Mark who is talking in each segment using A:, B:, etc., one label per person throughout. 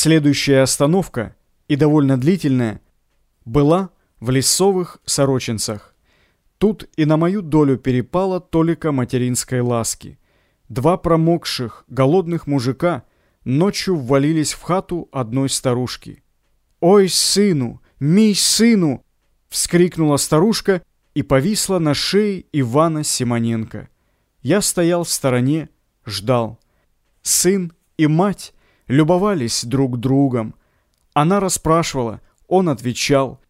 A: Следующая остановка, и довольно длительная, была в лесовых сорочинцах. Тут и на мою долю перепало толика материнской ласки. Два промокших, голодных мужика ночью ввалились в хату одной старушки. «Ой, сыну! Мий сыну!» — вскрикнула старушка и повисла на шее Ивана Симоненко. Я стоял в стороне, ждал. Сын и мать любовались друг другом. Она расспрашивала, он отвечал.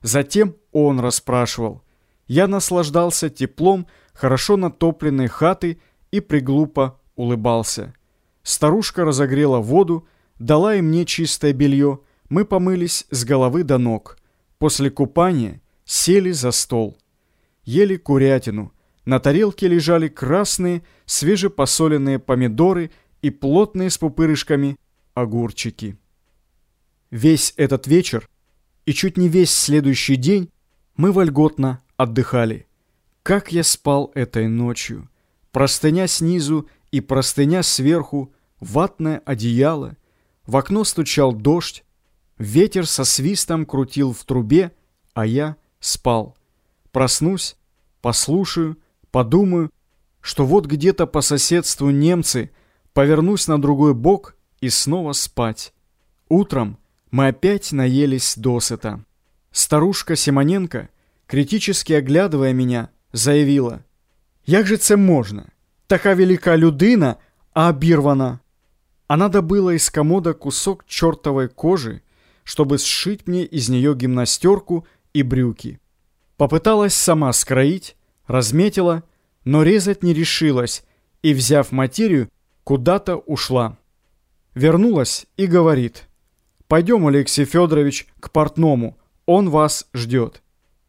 A: Затем он расспрашивал. Я наслаждался теплом хорошо натопленной хаты и приглупо улыбался. Старушка разогрела воду, дала и мне чистое белье. Мы помылись с головы до ног. После купания сели за стол. Ели курятину. На тарелке лежали красные, свежепосоленные помидоры и плотные с пупырышками огурчики. Весь этот вечер и чуть не весь следующий день мы вольготно отдыхали. Как я спал этой ночью! Простыня снизу и простыня сверху, ватное одеяло. В окно стучал дождь, ветер со свистом крутил в трубе, а я спал. Проснусь, послушаю, подумаю, что вот где-то по соседству немцы, повернусь на другой бок и снова спать. Утром мы опять наелись досыта. Старушка Симоненко, критически оглядывая меня, заявила, «Як же це можна? Така велика людина, а обірвана!» Она добыла из комода кусок чертовой кожи, чтобы сшить мне из нее гимнастерку и брюки. Попыталась сама скроить, разметила, но резать не решилась и, взяв материю, куда-то ушла. Вернулась и говорит, «Пойдем, Алексей Федорович, к портному, он вас ждет».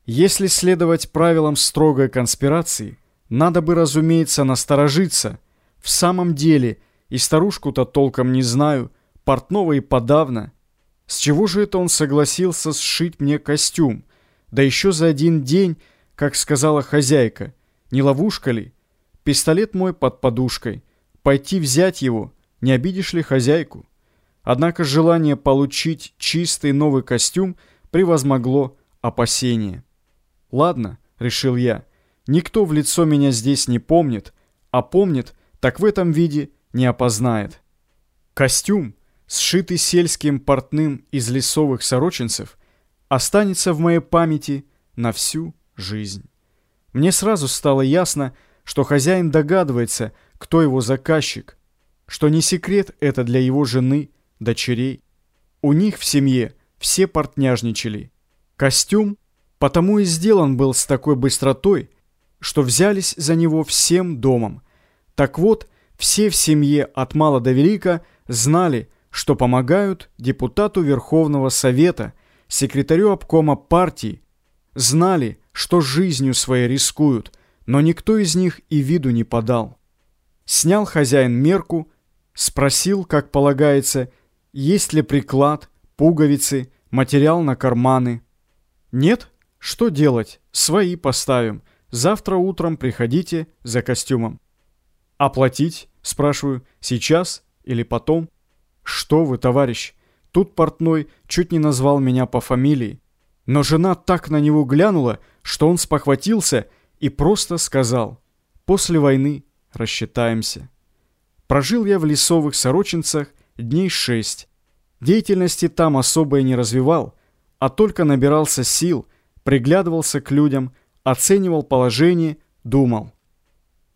A: Если следовать правилам строгой конспирации, надо бы, разумеется, насторожиться. В самом деле, и старушку-то толком не знаю, портного и подавно. С чего же это он согласился сшить мне костюм? Да еще за один день, как сказала хозяйка. Не ловушка ли? Пистолет мой под подушкой. Пойти взять его, не обидишь ли хозяйку? Однако желание получить чистый новый костюм превозмогло опасение. «Ладно», — решил я, — «никто в лицо меня здесь не помнит, а помнит, так в этом виде не опознает». Костюм, сшитый сельским портным из лесовых сорочинцев, останется в моей памяти на всю жизнь. Мне сразу стало ясно, что хозяин догадывается, кто его заказчик, что не секрет это для его жены, дочерей. У них в семье все портняжничали. Костюм Потому и сделан был с такой быстротой, что взялись за него всем домом. Так вот, все в семье от мала до велика знали, что помогают депутату Верховного Совета, секретарю обкома партии, знали, что жизнью своей рискуют, но никто из них и виду не подал. Снял хозяин мерку, спросил, как полагается, есть ли приклад, пуговицы, материал на карманы. Нет? Что делать? Свои поставим. Завтра утром приходите за костюмом. Оплатить? Спрашиваю. Сейчас или потом? Что вы, товарищ? Тут портной чуть не назвал меня по фамилии. Но жена так на него глянула, что он спохватился и просто сказал. После войны рассчитаемся. Прожил я в лесовых сорочинцах дней шесть. Деятельности там особо и не развивал, а только набирался сил – приглядывался к людям, оценивал положение, думал.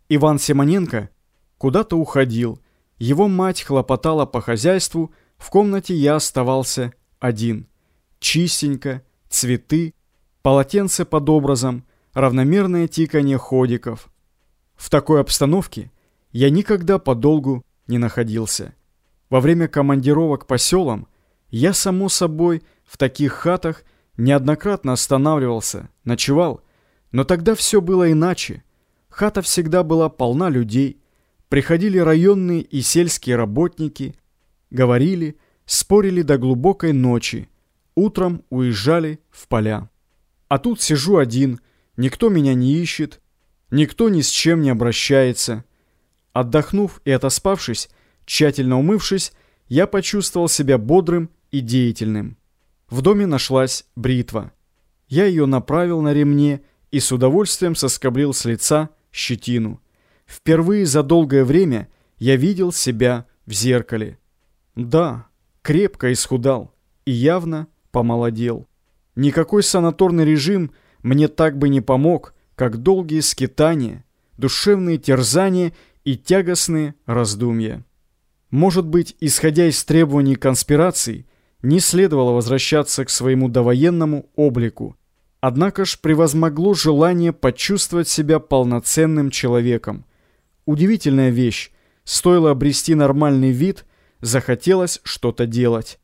A: Иван Симоненко куда-то уходил, его мать хлопотала по хозяйству, в комнате я оставался один. Чистенько, цветы, полотенце под образом, равномерное тиканье ходиков. В такой обстановке я никогда подолгу не находился. Во время командировок по селам я, само собой, в таких хатах Неоднократно останавливался, ночевал, но тогда все было иначе. Хата всегда была полна людей, приходили районные и сельские работники, говорили, спорили до глубокой ночи, утром уезжали в поля. А тут сижу один, никто меня не ищет, никто ни с чем не обращается. Отдохнув и отоспавшись, тщательно умывшись, я почувствовал себя бодрым и деятельным. В доме нашлась бритва. Я ее направил на ремне и с удовольствием соскоблил с лица щетину. Впервые за долгое время я видел себя в зеркале. Да, крепко исхудал и явно помолодел. Никакой санаторный режим мне так бы не помог, как долгие скитания, душевные терзания и тягостные раздумья. Может быть, исходя из требований конспираций, не следовало возвращаться к своему довоенному облику. Однако ж превозмогло желание почувствовать себя полноценным человеком. Удивительная вещь. Стоило обрести нормальный вид, захотелось что-то делать.